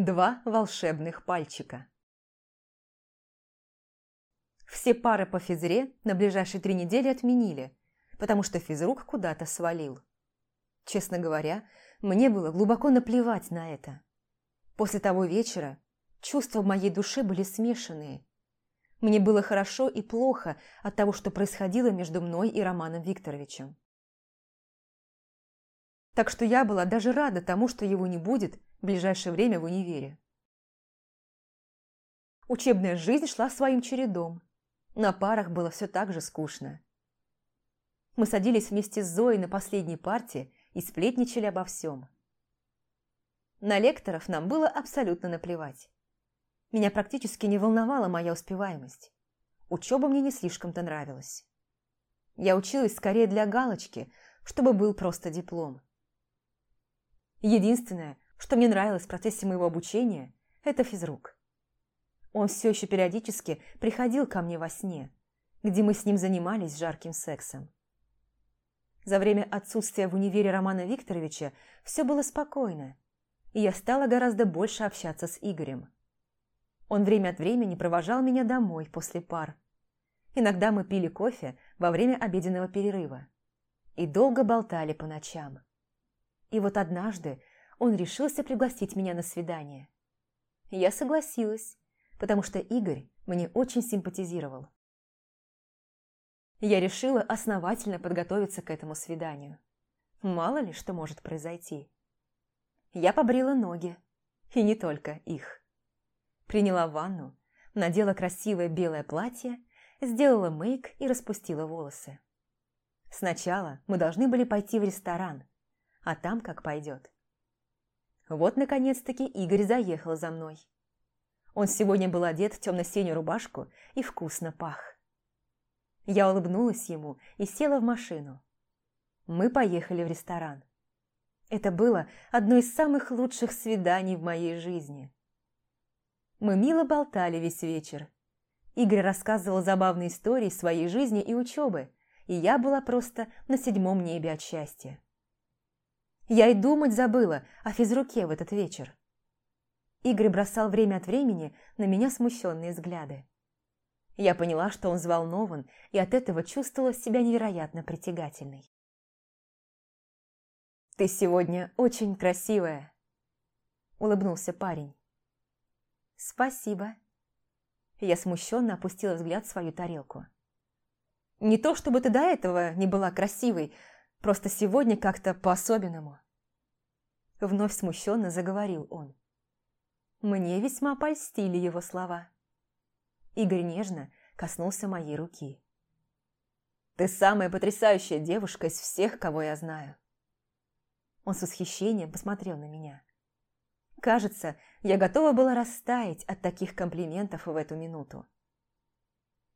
Два волшебных пальчика. Все пары по физре на ближайшие три недели отменили, потому что физрук куда-то свалил. Честно говоря, мне было глубоко наплевать на это. После того вечера чувства в моей душе были смешанные. Мне было хорошо и плохо от того, что происходило между мной и Романом Викторовичем. Так что я была даже рада тому, что его не будет в ближайшее время в универе. Учебная жизнь шла своим чередом. На парах было все так же скучно. Мы садились вместе с Зоей на последней парте и сплетничали обо всем. На лекторов нам было абсолютно наплевать. Меня практически не волновала моя успеваемость. Учеба мне не слишком-то нравилась. Я училась скорее для галочки, чтобы был просто диплом. Единственное, что мне нравилось в процессе моего обучения, это физрук. Он все еще периодически приходил ко мне во сне, где мы с ним занимались жарким сексом. За время отсутствия в универе Романа Викторовича все было спокойно, и я стала гораздо больше общаться с Игорем. Он время от времени провожал меня домой после пар. Иногда мы пили кофе во время обеденного перерыва и долго болтали по ночам. И вот однажды он решился пригласить меня на свидание. Я согласилась, потому что Игорь мне очень симпатизировал. Я решила основательно подготовиться к этому свиданию. Мало ли что может произойти. Я побрила ноги, и не только их. Приняла ванну, надела красивое белое платье, сделала мейк и распустила волосы. Сначала мы должны были пойти в ресторан, а там как пойдет. Вот, наконец-таки, Игорь заехал за мной. Он сегодня был одет в темно-синюю рубашку и вкусно пах. Я улыбнулась ему и села в машину. Мы поехали в ресторан. Это было одно из самых лучших свиданий в моей жизни. Мы мило болтали весь вечер. Игорь рассказывал забавные истории своей жизни и учебы, и я была просто на седьмом небе от счастья. Я и думать забыла о физруке в этот вечер. Игорь бросал время от времени на меня смущенные взгляды. Я поняла, что он взволнован, и от этого чувствовала себя невероятно притягательной. «Ты сегодня очень красивая», – улыбнулся парень. «Спасибо». Я смущенно опустила взгляд в свою тарелку. «Не то, чтобы ты до этого не была красивой, Просто сегодня как-то по-особенному. Вновь смущенно заговорил он. Мне весьма польстили его слова. Игорь нежно коснулся моей руки. «Ты самая потрясающая девушка из всех, кого я знаю». Он с восхищением посмотрел на меня. Кажется, я готова была растаять от таких комплиментов в эту минуту.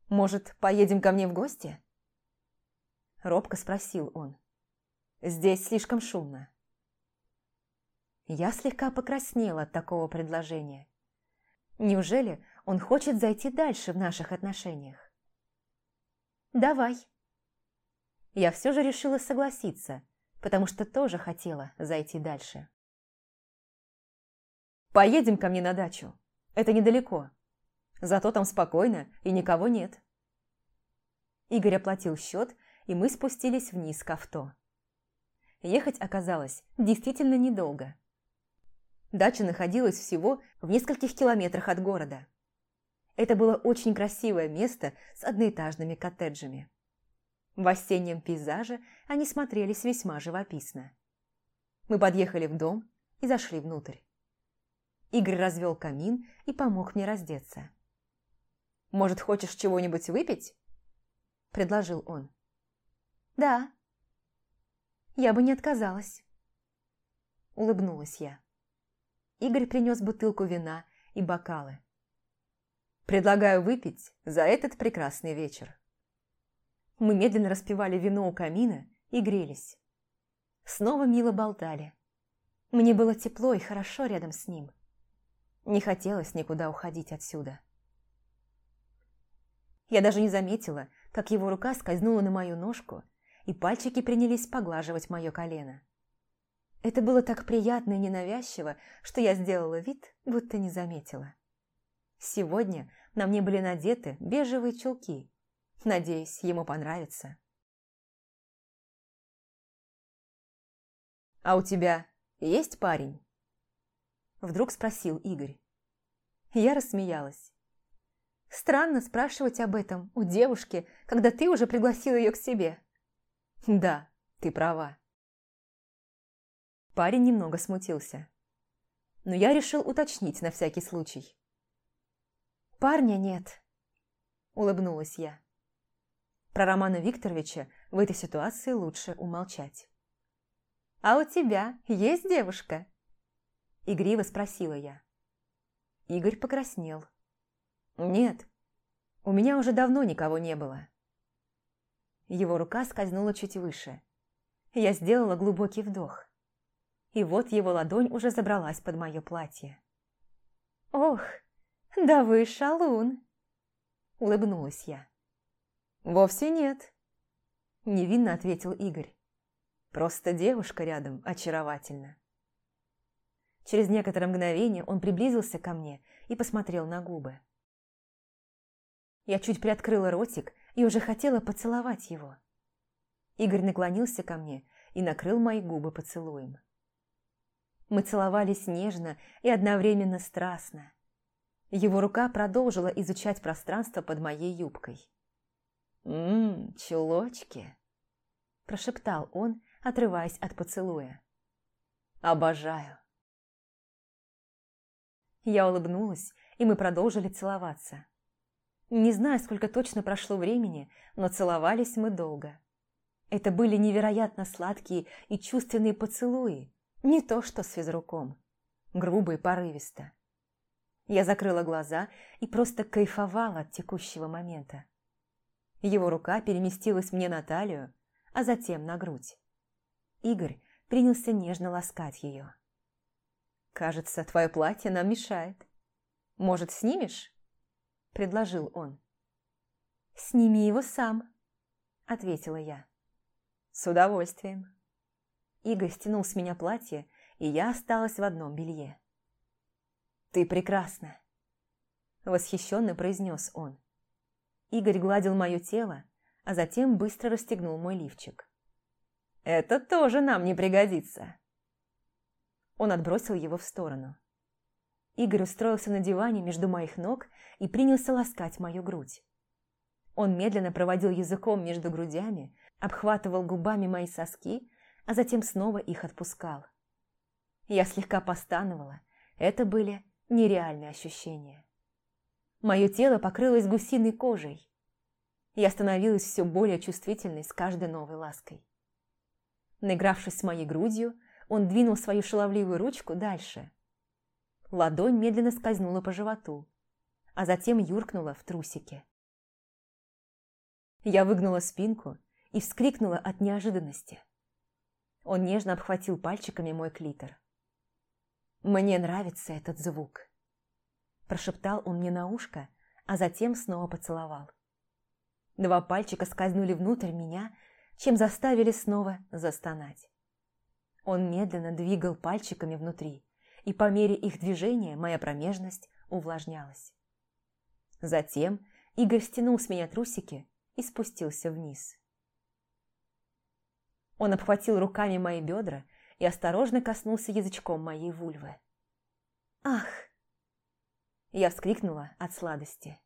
«Может, поедем ко мне в гости?» Робко спросил он. Здесь слишком шумно. Я слегка покраснела от такого предложения. Неужели он хочет зайти дальше в наших отношениях? «Давай». Я все же решила согласиться, потому что тоже хотела зайти дальше. «Поедем ко мне на дачу. Это недалеко. Зато там спокойно и никого нет». Игорь оплатил счет, и мы спустились вниз к авто. Ехать оказалось действительно недолго. Дача находилась всего в нескольких километрах от города. Это было очень красивое место с одноэтажными коттеджами. В осеннем пейзаже они смотрелись весьма живописно. Мы подъехали в дом и зашли внутрь. Игорь развел камин и помог мне раздеться. «Может, хочешь чего-нибудь выпить?» – предложил он. «Да», я бы не отказалась. Улыбнулась я. Игорь принес бутылку вина и бокалы. Предлагаю выпить за этот прекрасный вечер. Мы медленно распивали вино у камина и грелись. Снова мило болтали. Мне было тепло и хорошо рядом с ним. Не хотелось никуда уходить отсюда. Я даже не заметила, как его рука скользнула на мою ножку и пальчики принялись поглаживать мое колено. Это было так приятно и ненавязчиво, что я сделала вид, будто не заметила. Сегодня на мне были надеты бежевые чулки. Надеюсь, ему понравится. «А у тебя есть парень?» Вдруг спросил Игорь. Я рассмеялась. Странно спрашивать об этом у девушки, когда ты уже пригласил ее к себе. Да, ты права. Парень немного смутился. Но я решил уточнить на всякий случай. «Парня нет», – улыбнулась я. Про Романа Викторовича в этой ситуации лучше умолчать. «А у тебя есть девушка?» Игриво спросила я. Игорь покраснел. «Нет, у меня уже давно никого не было». Его рука скользнула чуть выше. Я сделала глубокий вдох и вот его ладонь уже забралась под мое платье. «Ох, да вы шалун!» – улыбнулась я. «Вовсе нет», – невинно ответил Игорь. «Просто девушка рядом очаровательна». Через некоторое мгновение он приблизился ко мне и посмотрел на губы. Я чуть приоткрыла ротик и уже хотела поцеловать его. Игорь наклонился ко мне и накрыл мои губы поцелуем. Мы целовались нежно и одновременно страстно. Его рука продолжила изучать пространство под моей юбкой. «Ммм, чулочки!» – прошептал он, отрываясь от поцелуя. «Обожаю!» Я улыбнулась, и мы продолжили целоваться. Не знаю, сколько точно прошло времени, но целовались мы долго. Это были невероятно сладкие и чувственные поцелуи, не то что с физруком. Грубо и порывисто. Я закрыла глаза и просто кайфовала от текущего момента. Его рука переместилась мне на талию, а затем на грудь. Игорь принялся нежно ласкать ее. «Кажется, твое платье нам мешает. Может, снимешь?» – предложил он. «Сними его сам», – ответила я. «С удовольствием». Игорь стянул с меня платье, и я осталась в одном белье. «Ты прекрасна!» Восхищенно произнес он. Игорь гладил мое тело, а затем быстро расстегнул мой лифчик. «Это тоже нам не пригодится!» Он отбросил его в сторону. Игорь устроился на диване между моих ног и принялся ласкать мою грудь. Он медленно проводил языком между грудями, обхватывал губами мои соски а затем снова их отпускал. Я слегка постановала, это были нереальные ощущения. Мое тело покрылось гусиной кожей. Я становилась все более чувствительной с каждой новой лаской. Наигравшись с моей грудью, он двинул свою шаловливую ручку дальше. Ладонь медленно скользнула по животу, а затем юркнула в трусики. Я выгнула спинку и вскрикнула от неожиданности. Он нежно обхватил пальчиками мой клитор. «Мне нравится этот звук», – прошептал он мне на ушко, а затем снова поцеловал. Два пальчика скользнули внутрь меня, чем заставили снова застонать. Он медленно двигал пальчиками внутри, и по мере их движения моя промежность увлажнялась. Затем Игорь стянул с меня трусики и спустился вниз. Он обхватил руками мои бедра и осторожно коснулся язычком моей вульвы. «Ах!» Я вскрикнула от сладости.